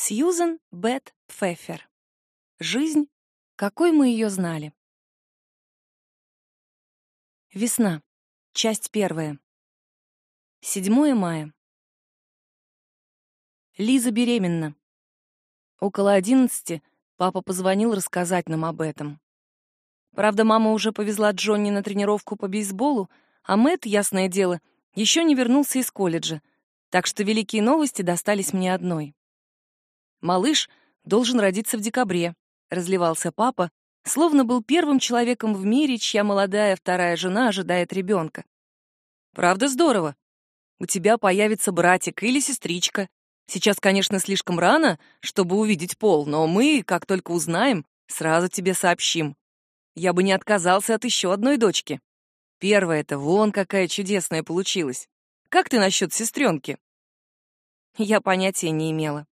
Сьюзен Бет Пфеффер. Жизнь, какой мы ее знали. Весна. Часть первая. 7 мая. Лиза беременна. Около одиннадцати папа позвонил рассказать нам об этом. Правда, мама уже повезла Джонни на тренировку по бейсболу, а Мэтт, ясное дело, еще не вернулся из колледжа, так что великие новости достались мне одной. Малыш должен родиться в декабре, разливался папа, словно был первым человеком в мире, чья молодая вторая жена ожидает ребенка. Правда здорово. У тебя появится братик или сестричка. Сейчас, конечно, слишком рано, чтобы увидеть пол, но мы, как только узнаем, сразу тебе сообщим. Я бы не отказался от еще одной дочки. Первая-то вон какая чудесная получилась. Как ты насчет сестренки? Я понятия не имела.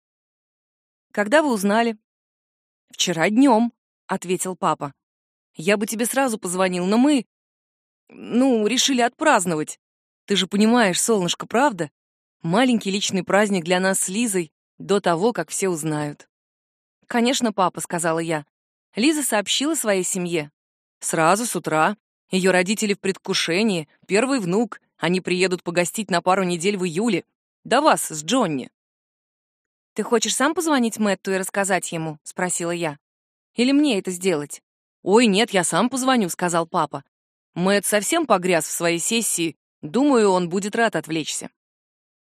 Когда вы узнали? Вчера днем, ответил папа. Я бы тебе сразу позвонил, но мы... Ну, решили отпраздновать. Ты же понимаешь, солнышко, правда? Маленький личный праздник для нас с Лизой до того, как все узнают. «Конечно, папа», — сказала я. Лиза сообщила своей семье. Сразу с утра. Ее родители в предвкушении, первый внук. Они приедут погостить на пару недель в июле. До вас с Джонни. «Ты хочешь сам позвонить Мэтту и рассказать ему?» — спросила я. «Или мне это сделать?» «Ой, нет, я сам позвоню», — сказал папа. Мэтт совсем погряз в своей сессии. Думаю, он будет рад отвлечься.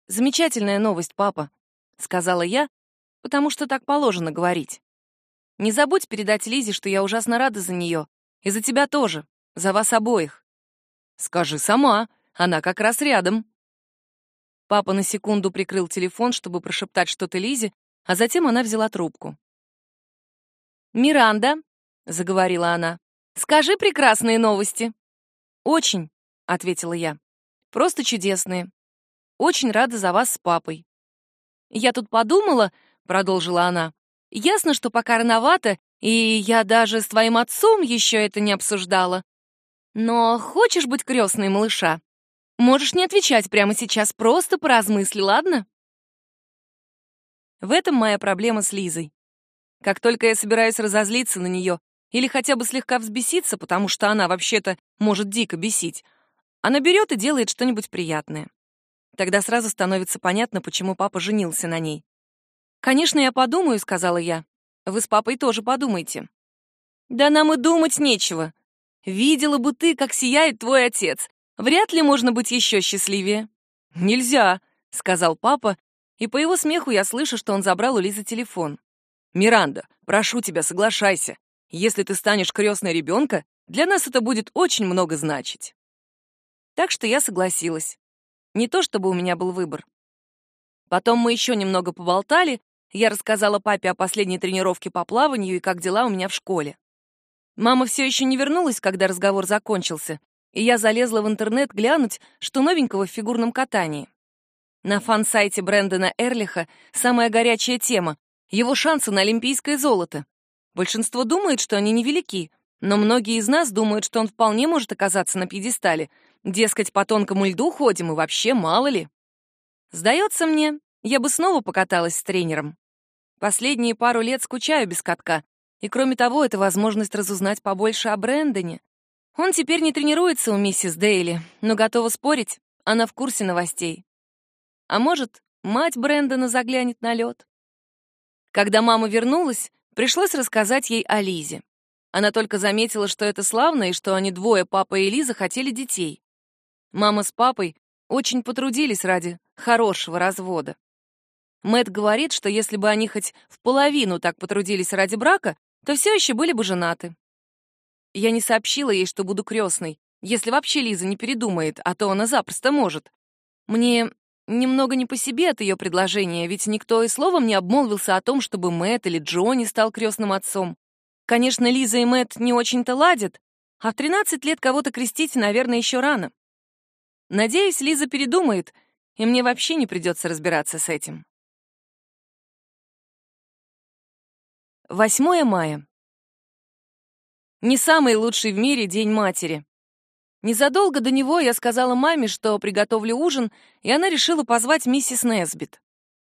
«Замечательная новость, папа», — сказала я, потому что так положено говорить. «Не забудь передать Лизе, что я ужасно рада за нее. И за тебя тоже. За вас обоих». «Скажи сама. Она как раз рядом», Папа на секунду прикрыл телефон, чтобы прошептать что-то Лизе, а затем она взяла трубку. «Миранда», — заговорила она, — «скажи прекрасные новости». «Очень», — ответила я. «Просто чудесные. Очень рада за вас с папой». «Я тут подумала», — продолжила она, — «ясно, что пока рановато, и я даже с твоим отцом еще это не обсуждала. Но хочешь быть крестной малыша?» Можешь не отвечать прямо сейчас, просто поразмысли, ладно? В этом моя проблема с Лизой. Как только я собираюсь разозлиться на нее или хотя бы слегка взбеситься, потому что она вообще-то может дико бесить, она берет и делает что-нибудь приятное. Тогда сразу становится понятно, почему папа женился на ней. «Конечно, я подумаю», — сказала я. «Вы с папой тоже подумайте». «Да нам и думать нечего. Видела бы ты, как сияет твой отец. Вряд ли можно быть еще счастливее. Нельзя, сказал папа, и по его смеху я слышу, что он забрал у Лизы телефон. Миранда, прошу тебя, соглашайся. Если ты станешь крестной ребенка, для нас это будет очень много значить. Так что я согласилась. Не то чтобы у меня был выбор. Потом мы еще немного поболтали, я рассказала папе о последней тренировке по плаванию и как дела у меня в школе. Мама все еще не вернулась, когда разговор закончился, и я залезла в интернет глянуть, что новенького в фигурном катании. На фан-сайте Брэндона Эрлиха самая горячая тема — его шансы на олимпийское золото. Большинство думает, что они невелики, но многие из нас думают, что он вполне может оказаться на пьедестале. Дескать, по тонкому льду ходим, и вообще мало ли. Сдается мне, я бы снова покаталась с тренером. Последние пару лет скучаю без катка, и кроме того, это возможность разузнать побольше о Брэндоне, он теперь не тренируется у миссис Дейли, но готова спорить, она в курсе новостей. А может, мать Брэндона заглянет на лед. Когда мама вернулась, пришлось рассказать ей о Лизе. Она только заметила, что это славно и что они двое, папа и Лиза, хотели детей. Мама с папой очень потрудились ради хорошего развода. Мэт говорит, что если бы они хоть в половину так потрудились ради брака, то все еще были бы женаты. Я не сообщила ей, что буду крестной, если вообще Лиза не передумает, а то она запросто может. Мне немного не по себе от ее предложения, ведь никто и словом не обмолвился о том, чтобы Мэтт или Джонни стал крестным отцом. Конечно, Лиза и Мэтт не очень-то ладят, а в 13 лет кого-то крестить, наверное, еще рано. Надеюсь, Лиза передумает, и мне вообще не придется разбираться с этим. 8 мая. Не самый лучший в мире День матери. Незадолго до него я сказала маме, что приготовлю ужин, и она решила позвать миссис Несбит.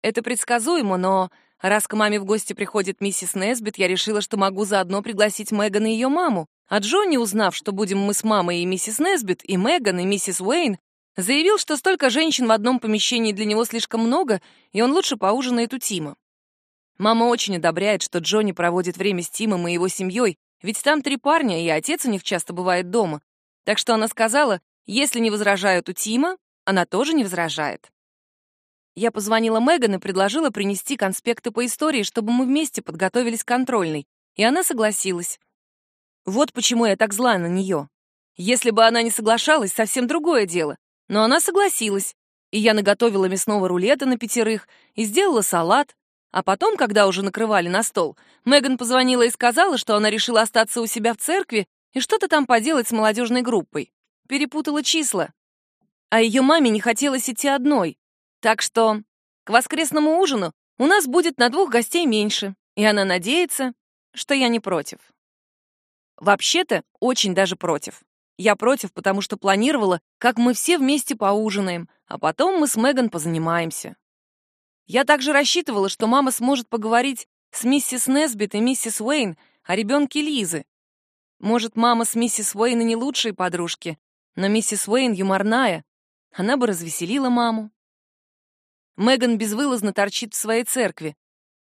Это предсказуемо, но раз к маме в гости приходит миссис Несбит, я решила, что могу заодно пригласить Меган и ее маму. А Джонни, узнав, что будем мы с мамой и миссис Несбит, и Меган, и миссис Уэйн, заявил, что столько женщин в одном помещении для него слишком много, и он лучше поужинает у Тима. Мама очень одобряет, что Джонни проводит время с Тимом и его семьей, ведь там три парня, и отец у них часто бывает дома. Так что она сказала, если не возражают у Тима, она тоже не возражает. Я позвонила Меган и предложила принести конспекты по истории, чтобы мы вместе подготовились к контрольной, и она согласилась. Вот почему я так зла на нее. Если бы она не соглашалась, совсем другое дело. Но она согласилась, и я наготовила мясного рулета на пятерых и сделала салат, а потом, когда уже накрывали на стол, Меган позвонила и сказала, что она решила остаться у себя в церкви и что-то там поделать с молодежной группой. Перепутала числа. А ее маме не хотелось идти одной. Так что к воскресному ужину у нас будет на двух гостей меньше, и она надеется, что я не против. Вообще-то, очень даже против. Я против, потому что планировала, как мы все вместе поужинаем, а потом мы с Меган позанимаемся. Я также рассчитывала, что мама сможет поговорить с миссис Несбит и миссис Уэйн о ребенке Лизы. Может, мама с миссис Уэйн и не лучшие подружки, но миссис Уэйн юморная. Она бы развеселила маму. Меган безвылазно торчит в своей церкви.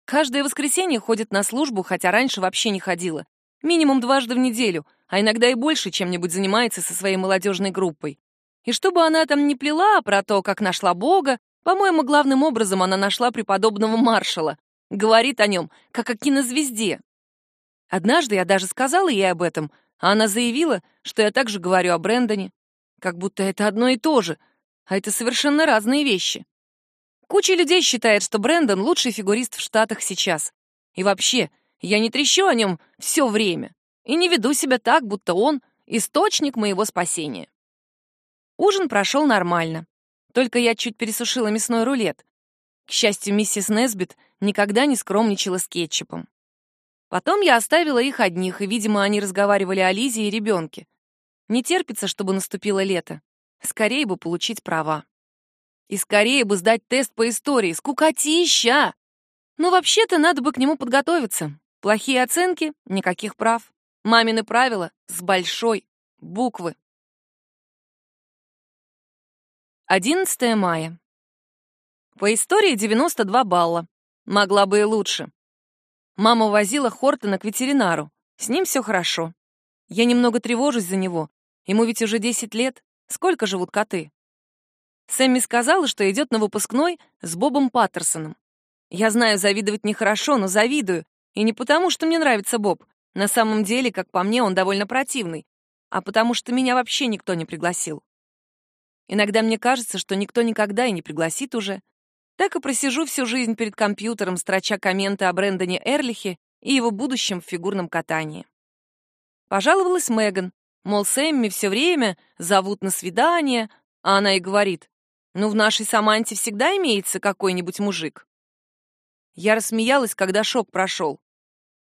Каждое воскресенье ходит на службу, хотя раньше вообще не ходила. Минимум дважды в неделю, а иногда и больше чем-нибудь занимается со своей молодежной группой. И чтобы она там не плела про то, как нашла Бога, по-моему, главным образом она нашла преподобного маршала. Говорит о нем, как о кинозвезде. Однажды я даже сказала ей об этом, а она заявила, что я также говорю о Брэндоне. Как будто это одно и то же, а это совершенно разные вещи. Куча людей считает, что Брэндон — лучший фигурист в Штатах сейчас. И вообще, я не трещу о нем все время и не веду себя так, будто он — источник моего спасения. Ужин прошел нормально. Только я чуть пересушила мясной рулет. К счастью, миссис Несбит никогда не скромничала с кетчупом. Потом я оставила их одних, и, видимо, они разговаривали о Лизе и ребенке. Не терпится, чтобы наступило лето. Скорее бы получить права. И скорее бы сдать тест по истории. Скукотища! Но вообще-то надо бы к нему подготовиться. Плохие оценки — никаких прав. Мамины правила — с большой буквы. 11 мая. По истории 92 балла. Могла бы и лучше. Мама возила Хортона к ветеринару. С ним все хорошо. Я немного тревожусь за него. Ему ведь уже 10 лет. Сколько живут коты? Сэмми сказала, что идет на выпускной с Бобом Паттерсоном. Я знаю, завидовать нехорошо, но завидую. И не потому, что мне нравится Боб. На самом деле, как по мне, он довольно противный. А потому что меня вообще никто не пригласил. Иногда мне кажется, что никто никогда и не пригласит уже. Так и просижу всю жизнь перед компьютером, строча комменты о Брэндоне Эрлихе и его будущем в фигурном катании. Пожаловалась Меган, мол, Сэмми все время зовут на свидание, а она и говорит, ну, в нашей Саманте всегда имеется какой-нибудь мужик. Я рассмеялась, когда шок прошел.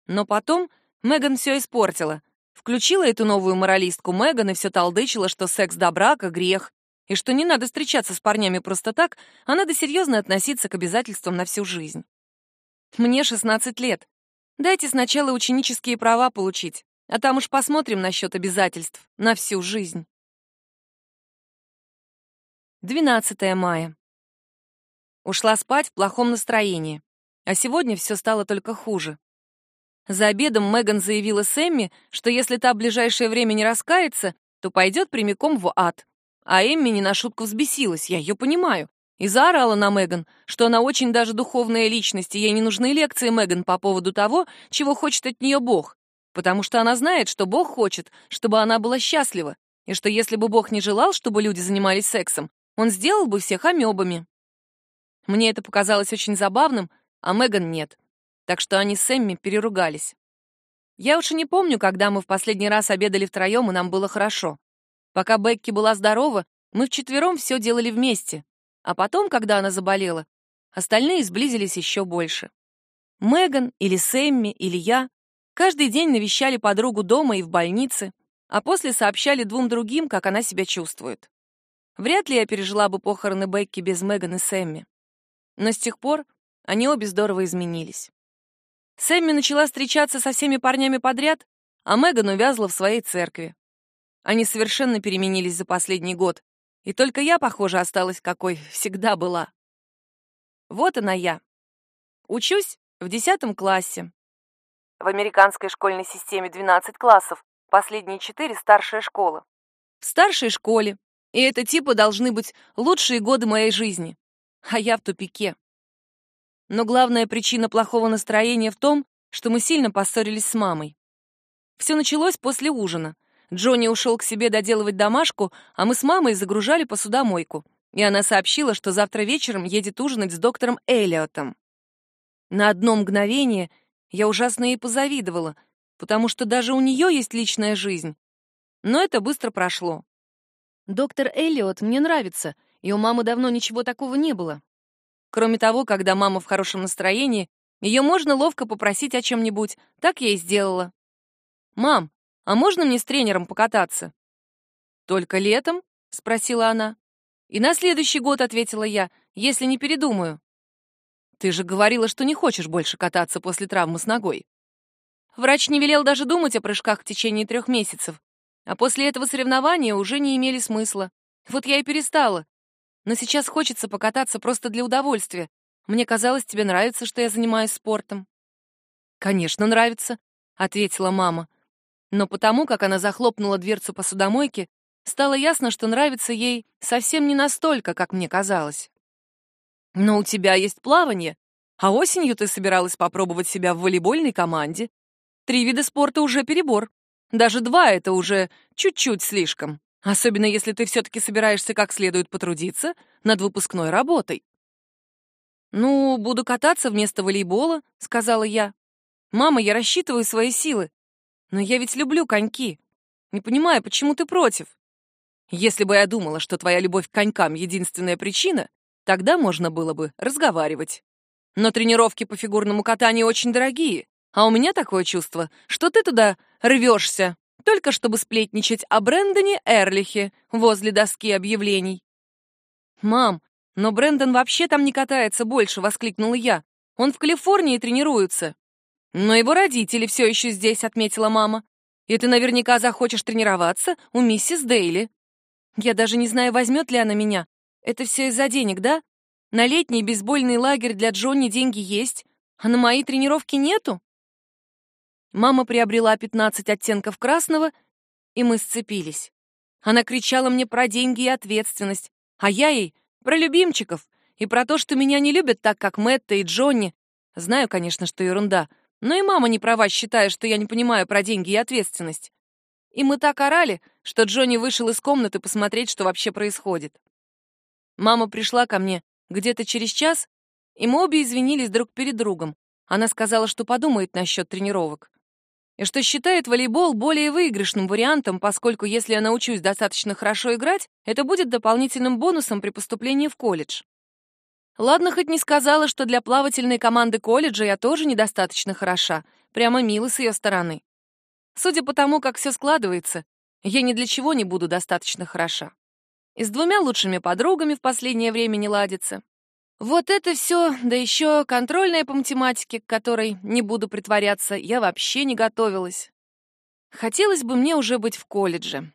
Но потом Меган все испортила. Включила эту новую моралистку Меган и все толдычила, что секс до брака — грех, и что не надо встречаться с парнями просто так, а надо серьезно относиться к обязательствам на всю жизнь. Мне 16 лет. Дайте сначала ученические права получить, а там уж посмотрим насчет обязательств на всю жизнь. 12 мая. Ушла спать в плохом настроении, а сегодня все стало только хуже. За обедом Меган заявила Сэмми, что если та в ближайшее время не раскается, то пойдет прямиком в ад. А Эмми не на шутку взбесилась, я ее понимаю. И заорала на Меган, что она очень даже духовная личность, и ей не нужны лекции Меган по поводу того, чего хочет от нее Бог. Потому что она знает, что Бог хочет, чтобы она была счастлива, и что если бы Бог не желал, чтобы люди занимались сексом, он сделал бы всех амебами. Мне это показалось очень забавным, а Меган нет. Так что они с Эмми переругались. Я уж и не помню, когда мы в последний раз обедали втроем, и нам было хорошо. Пока Бекки была здорова, мы вчетвером все делали вместе. А потом, когда она заболела, остальные сблизились еще больше. Меган или Сэмми или я каждый день навещали подругу дома и в больнице, а после сообщали двум другим, как она себя чувствует. Вряд ли я пережила бы похороны Бекки без Меган и Сэмми. Но с тех пор они обе здорово изменились. Сэмми начала встречаться со всеми парнями подряд, а Меган увязла в своей церкви. Они совершенно переменились за последний год, и только я, похоже, осталась какой всегда была. Вот она я. Учусь в десятом классе. В американской школьной системе 12 классов, последние четыре — старшая школа. В старшей школе, и это типа должны быть лучшие годы моей жизни. А я в тупике. Но главная причина плохого настроения в том, что мы сильно поссорились с мамой. Все началось после ужина. Джонни ушел к себе доделывать домашку, а мы с мамой загружали посудомойку. И она сообщила, что завтра вечером едет ужинать с доктором Эллиотом. На одно мгновение я ужасно ей позавидовала, потому что даже у нее есть личная жизнь. Но это быстро прошло. Доктор Эллиот мне нравится, и у мамы давно ничего такого не было. Кроме того, когда мама в хорошем настроении, ее можно ловко попросить о чем-нибудь. Так я и сделала. «Мам, а можно мне с тренером покататься?» «Только летом?» — спросила она. «И на следующий год», — ответила я, — «если не передумаю». «Ты же говорила, что не хочешь больше кататься после травмы с ногой». Врач не велел даже думать о прыжках в течение трех месяцев, а после этого соревнования уже не имели смысла. Вот я и перестала. Но сейчас хочется покататься просто для удовольствия. Мне казалось, тебе нравится, что я занимаюсь спортом. «Конечно, нравится», — ответила мама но потому, как она захлопнула дверцу посудомойки, стало ясно, что нравится ей совсем не настолько, как мне казалось. «Но у тебя есть плавание, а осенью ты собиралась попробовать себя в волейбольной команде. Три вида спорта уже перебор. Даже два — это уже чуть-чуть слишком, особенно если ты все-таки собираешься как следует потрудиться над выпускной работой». «Ну, буду кататься вместо волейбола», — сказала я. «Мама, я рассчитываю свои силы. Но я ведь люблю коньки. Не понимаю, почему ты против? Если бы я думала, что твоя любовь к конькам — единственная причина, тогда можно было бы разговаривать. Но тренировки по фигурному катанию очень дорогие, а у меня такое чувство, что ты туда рвешься, только чтобы сплетничать о Брэндоне Эрлихе возле доски объявлений. «Мам, но Брэндон вообще там не катается больше!» — воскликнула я. «Он в Калифорнии тренируется». «Но его родители все еще здесь», — отметила мама. «И ты наверняка захочешь тренироваться у миссис Дейли». «Я даже не знаю, возьмет ли она меня. Это все из-за денег, да? На летний бейсбольный лагерь для Джонни деньги есть, а на мои тренировки нету?» Мама приобрела 15 оттенков красного, и мы сцепились. Она кричала мне про деньги и ответственность, а я ей про любимчиков и про то, что меня не любят так, как Мэтта и Джонни. Знаю, конечно, что ерунда — но и мама не права, считая, что я не понимаю про деньги и ответственность. И мы так орали, что Джонни вышел из комнаты посмотреть, что вообще происходит. Мама пришла ко мне где-то через час, и мы обе извинились друг перед другом. Она сказала, что подумает насчет тренировок. И что считает волейбол более выигрышным вариантом, поскольку если я научусь достаточно хорошо играть, это будет дополнительным бонусом при поступлении в колледж. Ладно, хоть не сказала, что для плавательной команды колледжа я тоже недостаточно хороша. Прямо мило с ее стороны. Судя по тому, как все складывается, я ни для чего не буду достаточно хороша. И с двумя лучшими подругами в последнее время не ладится. Вот это все, да еще контрольная по математике, к которой, не буду притворяться, я вообще не готовилась. Хотелось бы мне уже быть в колледже.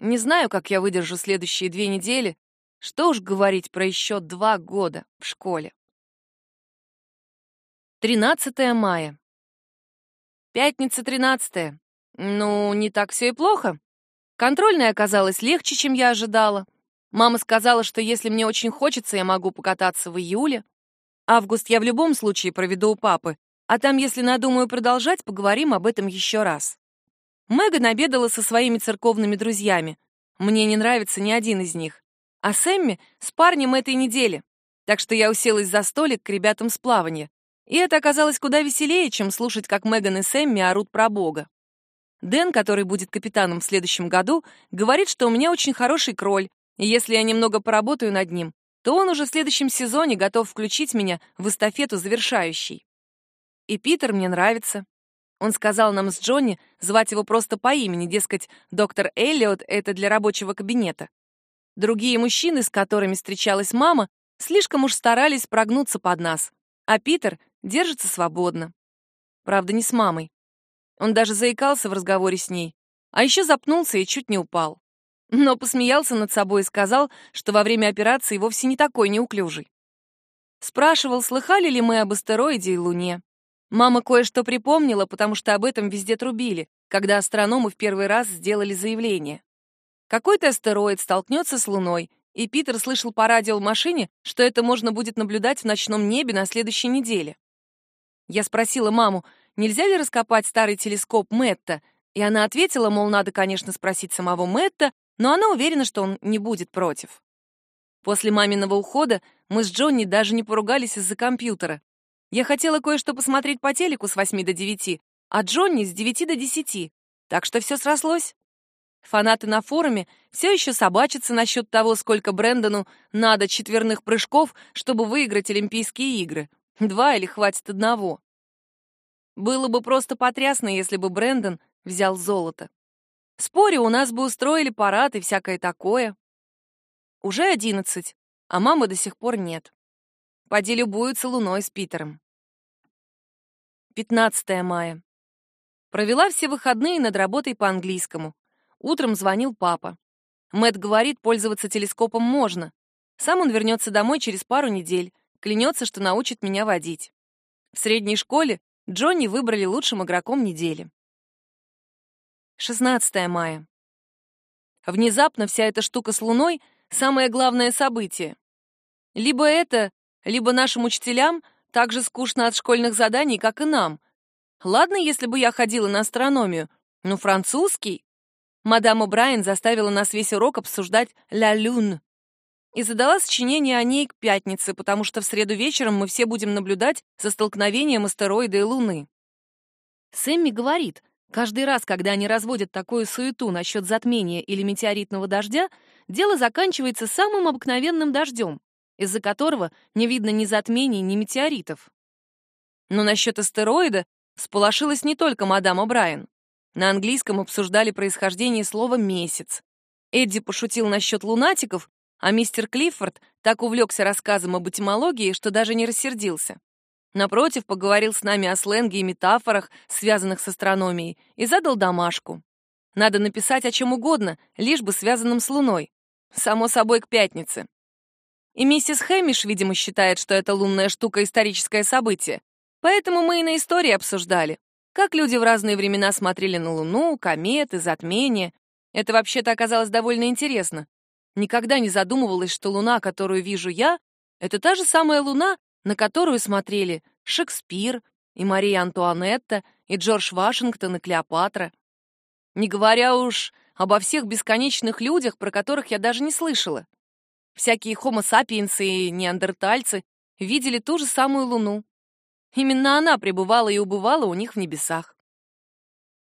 Не знаю, как я выдержу следующие две недели, что уж говорить про еще два года в школе. 13 мая. Пятница 13. Ну, не так все и плохо. Контрольная оказалась легче, чем я ожидала. Мама сказала, что если мне очень хочется, я могу покататься в июле. Август я в любом случае проведу у папы, а там, если надумаю продолжать, поговорим об этом еще раз. Меган обедала со своими церковными друзьями. Мне не нравится ни один из них а Сэмми с парнем этой недели. Так что я уселась за столик к ребятам с плавания. И это оказалось куда веселее, чем слушать, как Меган и Сэмми орут про Бога. Дэн, который будет капитаном в следующем году, говорит, что у меня очень хороший кроль, и если я немного поработаю над ним, то он уже в следующем сезоне готов включить меня в эстафету завершающей. И Питер мне нравится. Он сказал нам с Джонни звать его просто по имени, дескать, доктор Эллиот — это для рабочего кабинета. Другие мужчины, с которыми встречалась мама, слишком уж старались прогнуться под нас, А Питер держится свободно. Правда, не с мамой. Он даже заикался в разговоре с ней, а еще запнулся и чуть не упал. Но посмеялся над собой и сказал, что во время операции вовсе не такой неуклюжий. Спрашивал, слыхали ли мы об астероиде и Луне. Мама кое-что припомнила, потому что об этом везде трубили, когда астрономы в первый раз сделали заявление. Какой-то астероид столкнется с Луной, и Питер слышал по радио в машине, что это можно будет наблюдать в ночном небе на следующей неделе. Я спросила маму, нельзя ли раскопать старый телескоп Мэтта, и она ответила, мол, надо, конечно, спросить самого Мэтта, но она уверена, что он не будет против. После маминого ухода мы с Джонни даже не поругались из-за компьютера. Я хотела кое-что посмотреть по телеку с 8 до 9, а Джонни с 9 до 10, так что все срослось. Фанаты на форуме все еще собачатся насчет того, сколько Брэндону надо четверных прыжков, чтобы выиграть Олимпийские игры. Два или хватит одного. Было бы просто потрясно, если бы Брэндон взял золото. Спорю, у нас бы устроили парад и всякое такое. Уже одиннадцать, а мамы до сих пор нет. Поди любуются луной с Питером. 15 мая. Провела все выходные над работой по английскому. Утром звонил папа. Мэт говорит, пользоваться телескопом можно. Сам он вернется домой через пару недель, клянется, что научит меня водить. В средней школе Джонни выбрали лучшим игроком недели. 16 мая. Внезапно вся эта штука с Луной — самое главное событие. Либо это, либо нашим учителям так же скучно от школьных заданий, как и нам. Ладно, если бы я ходила на астрономию, но французский. Мадам О'Брайен заставила нас весь урок обсуждать «Ля Люн» и задала сочинение о ней к пятнице, потому что в среду вечером мы все будем наблюдать за столкновением астероида и Луны. Сэмми говорит, каждый раз, когда они разводят такую суету насчет затмения или метеоритного дождя, дело заканчивается самым обыкновенным дождем, из-за которого не видно ни затмений, ни метеоритов. Но насчет астероида сполошилась не только мадам О'Брайен. На английском обсуждали происхождение слова «месяц». Эдди пошутил насчет лунатиков, а мистер Клиффорд так увлекся рассказом об этимологии, что даже не рассердился. Напротив, поговорил с нами о сленге и метафорах, связанных с астрономией, и задал домашку. Надо написать о чем угодно, лишь бы связанном с Луной. Само собой, к пятнице. И миссис Хэмиш, видимо, считает, что эта лунная штука — историческое событие. Поэтому мы и на истории обсуждали, как люди в разные времена смотрели на Луну, кометы, затмения. Это вообще-то оказалось довольно интересно. Никогда не задумывалась, что Луна, которую вижу я, это та же самая Луна, на которую смотрели Шекспир и Мария Антуанетта, и Джордж Вашингтон, и Клеопатра. Не говоря уж обо всех бесконечных людях, про которых я даже не слышала. Всякие хомо-сапиенсы и неандертальцы видели ту же самую Луну. Именно она пребывала и убывала у них в небесах.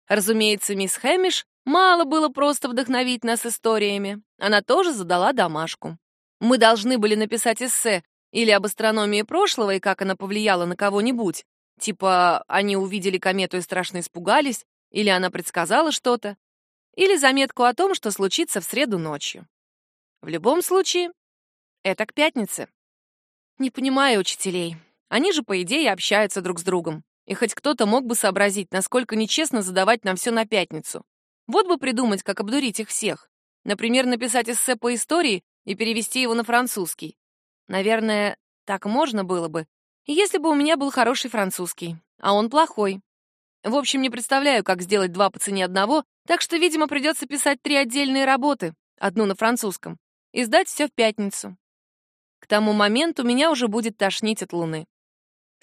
Разумеется, мисс Хэмиш мало было просто вдохновить нас историями. Она тоже задала домашку. Мы должны были написать эссе или об астрономии прошлого и как она повлияла на кого-нибудь. Типа, они увидели комету и страшно испугались, или она предсказала что-то, или заметку о том, что случится в среду ночью. В любом случае, это к пятнице. Не понимаю учителей. Они же, по идее, общаются друг с другом. И хоть кто-то мог бы сообразить, насколько нечестно задавать нам все на пятницу. Вот бы придумать, как обдурить их всех. Например, написать эссе по истории и перевести его на французский. Наверное, так можно было бы, если бы у меня был хороший французский, а он плохой. В общем, не представляю, как сделать два по цене одного, так что, видимо, придется писать три отдельные работы, одну на французском, и сдать все в пятницу. К тому моменту меня уже будет тошнить от Луны.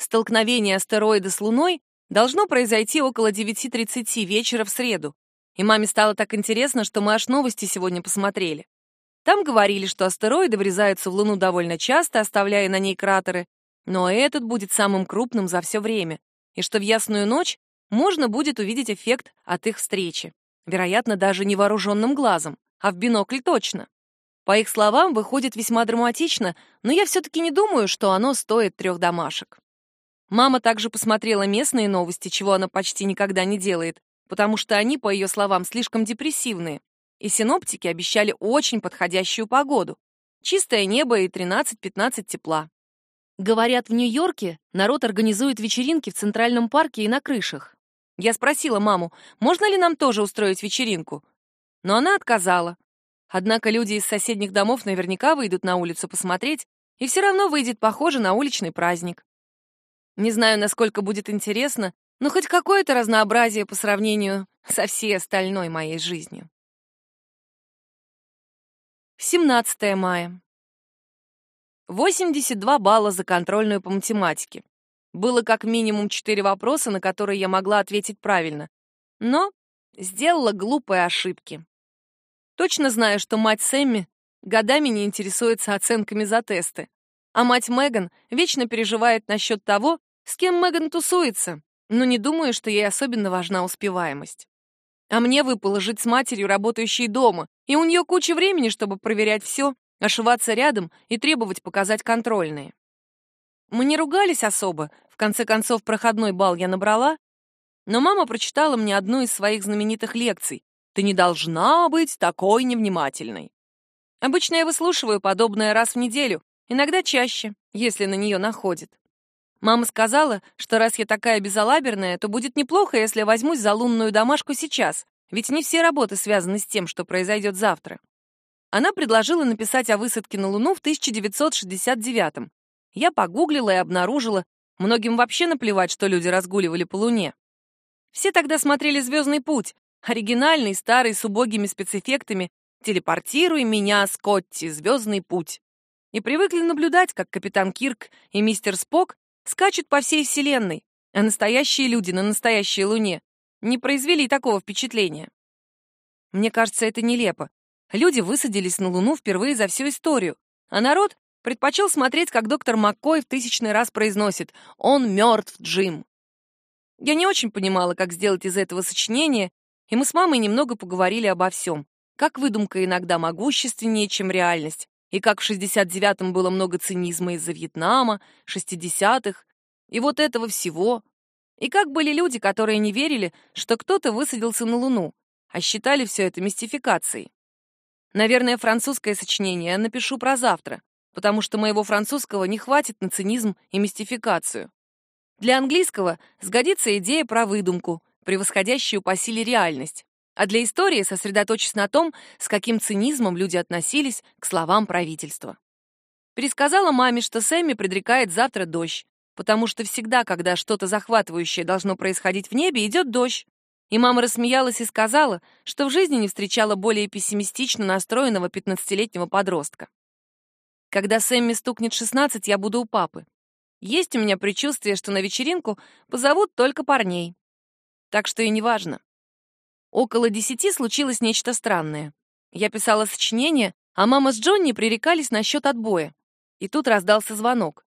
Столкновение астероида с Луной должно произойти около 9.30 вечера в среду, и маме стало так интересно, что мы аж новости сегодня посмотрели. Там говорили, что астероиды врезаются в Луну довольно часто, оставляя на ней кратеры, но этот будет самым крупным за все время, и что в ясную ночь можно будет увидеть эффект от их встречи. Вероятно, даже невооруженным глазом, а в бинокль точно. По их словам, выходит весьма драматично, но я все-таки не думаю, что оно стоит трех домашек. Мама также посмотрела местные новости, чего она почти никогда не делает, потому что они, по ее словам, слишком депрессивные. И синоптики обещали очень подходящую погоду. Чистое небо и 13-15 тепла. Говорят, в Нью-Йорке народ организует вечеринки в Центральном парке и на крышах. Я спросила маму, можно ли нам тоже устроить вечеринку? Но она отказала. Однако люди из соседних домов наверняка выйдут на улицу посмотреть, и все равно выйдет похоже на уличный праздник. Не знаю, насколько будет интересно, но хоть какое-то разнообразие по сравнению со всей остальной моей жизнью. 17 мая. 82 балла за контрольную по математике. Было как минимум 4 вопроса, на которые я могла ответить правильно. Но сделала глупые ошибки. Точно знаю, что мать Сэмми годами не интересуется оценками за тесты. А мать Меган вечно переживает насчет того, с кем Меган тусуется, но не думаю, что ей особенно важна успеваемость. А мне выпало жить с матерью, работающей дома, и у нее куча времени, чтобы проверять все, ошиваться рядом и требовать показать контрольные. Мы не ругались особо, в конце концов проходной бал я набрала, но мама прочитала мне одну из своих знаменитых лекций «Ты не должна быть такой невнимательной». Обычно я выслушиваю подобное раз в неделю, иногда чаще, если на нее находит. Мама сказала, что раз я такая безалаберная, то будет неплохо, если возьмусь за лунную домашку сейчас, ведь не все работы связаны с тем, что произойдет завтра. Она предложила написать о высадке на Луну в 1969-м. Я погуглила и обнаружила, многим вообще наплевать, что люди разгуливали по Луне. Все тогда смотрели «Звездный путь», оригинальный, старый, с убогими спецэффектами «Телепортируй меня, Скотти, звездный путь». И привыкли наблюдать, как капитан Кирк и мистер Спок скачут по всей Вселенной, а настоящие люди на настоящей Луне не произвели такого впечатления. Мне кажется, это нелепо. Люди высадились на Луну впервые за всю историю, а народ предпочел смотреть, как доктор Маккой в тысячный раз произносит «Он мертв, Джим». Я не очень понимала, как сделать из этого сочинения, и мы с мамой немного поговорили обо всем. Как выдумка иногда могущественнее, чем реальность, и как в 69-м было много цинизма из-за Вьетнама, 60-х, и вот этого всего. И как были люди, которые не верили, что кто-то высадился на Луну, а считали все это мистификацией. Наверное, французское сочинение я напишу про завтра, потому что моего французского не хватит на цинизм и мистификацию. Для английского сгодится идея про выдумку, превосходящую по силе реальность. А для истории сосредоточусь на том, с каким цинизмом люди относились к словам правительства. Пересказала маме, что Сэмми предрекает завтра дождь, потому что всегда, когда что-то захватывающее должно происходить в небе, идет дождь. И мама рассмеялась и сказала, что в жизни не встречала более пессимистично настроенного 15-летнего подростка. Когда Сэмми стукнет 16, я буду у папы. Есть у меня предчувствие, что на вечеринку позовут только парней. Так что и неважно. Около десяти случилось нечто странное. Я писала сочинение, а мама с Джонни пререкались насчет отбоя. И тут раздался звонок.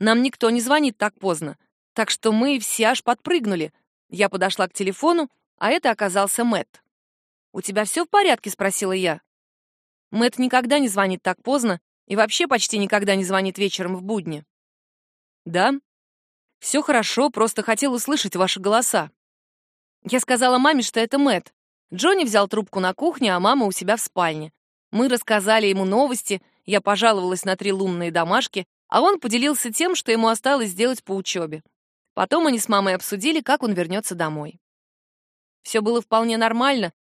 Нам никто не звонит так поздно, так что мы все аж подпрыгнули. Я подошла к телефону, а это оказался Мэт. «У тебя все в порядке?» — спросила я. Мэт никогда не звонит так поздно и вообще почти никогда не звонит вечером в будни. «Да? Все хорошо, просто хотел услышать ваши голоса». Я сказала маме, что это Мэт. Джонни взял трубку на кухне, а мама у себя в спальне. Мы рассказали ему новости, я пожаловалась на три лунные домашки, а он поделился тем, что ему осталось сделать по учебе. Потом они с мамой обсудили, как он вернется домой. Все было вполне нормально,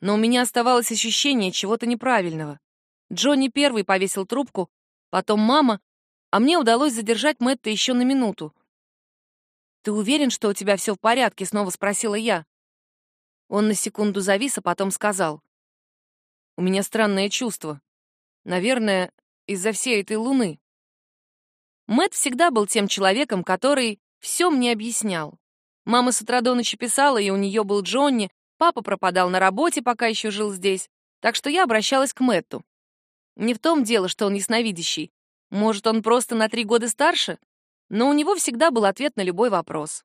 но у меня оставалось ощущение чего-то неправильного. Джонни первый повесил трубку, потом мама, а мне удалось задержать Мэтта еще на минуту. «Ты уверен, что у тебя все в порядке?» — снова спросила я. Он на секунду завис, а потом сказал. «У меня странное чувство. Наверное, из-за всей этой луны». Мэт всегда был тем человеком, который все мне объяснял. Мама с утра до ночи писала, и у нее был Джонни, папа пропадал на работе, пока еще жил здесь, так что я обращалась к Мэтту. Не в том дело, что он ясновидящий. Может, он просто на три года старше? но у него всегда был ответ на любой вопрос.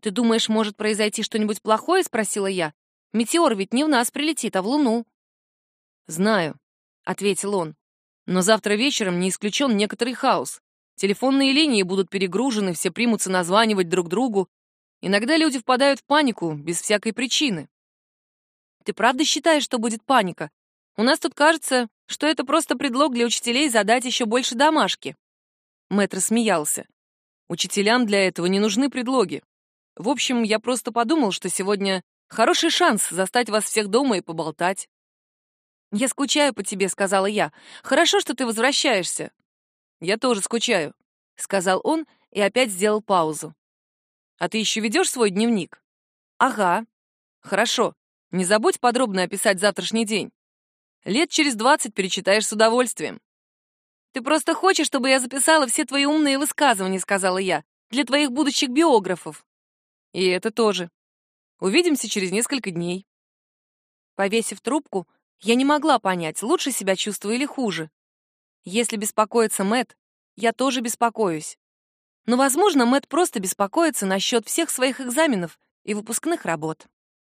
«Ты думаешь, может произойти что-нибудь плохое?» — спросила я. «Метеор ведь не в нас прилетит, а в Луну». «Знаю», — ответил он. «Но завтра вечером не исключен некоторый хаос. Телефонные линии будут перегружены, все примутся названивать друг другу. Иногда люди впадают в панику без всякой причины». «Ты правда считаешь, что будет паника? У нас тут кажется, что это просто предлог для учителей задать еще больше домашки». Мэтр смеялся. Учителям для этого не нужны предлоги. В общем, я просто подумал, что сегодня хороший шанс застать вас всех дома и поболтать. «Я скучаю по тебе», — сказала я. «Хорошо, что ты возвращаешься». «Я тоже скучаю», — сказал он и опять сделал паузу. «А ты еще ведешь свой дневник?» «Ага». «Хорошо. Не забудь подробно описать завтрашний день. Лет через двадцать перечитаешь с удовольствием». «Ты просто хочешь, чтобы я записала все твои умные высказывания», — сказала я, «для твоих будущих биографов». «И это тоже. Увидимся через несколько дней». Повесив трубку, я не могла понять, лучше себя чувствую или хуже. Если беспокоится Мэт, я тоже беспокоюсь. Но, возможно, Мэт просто беспокоится насчет всех своих экзаменов и выпускных работ.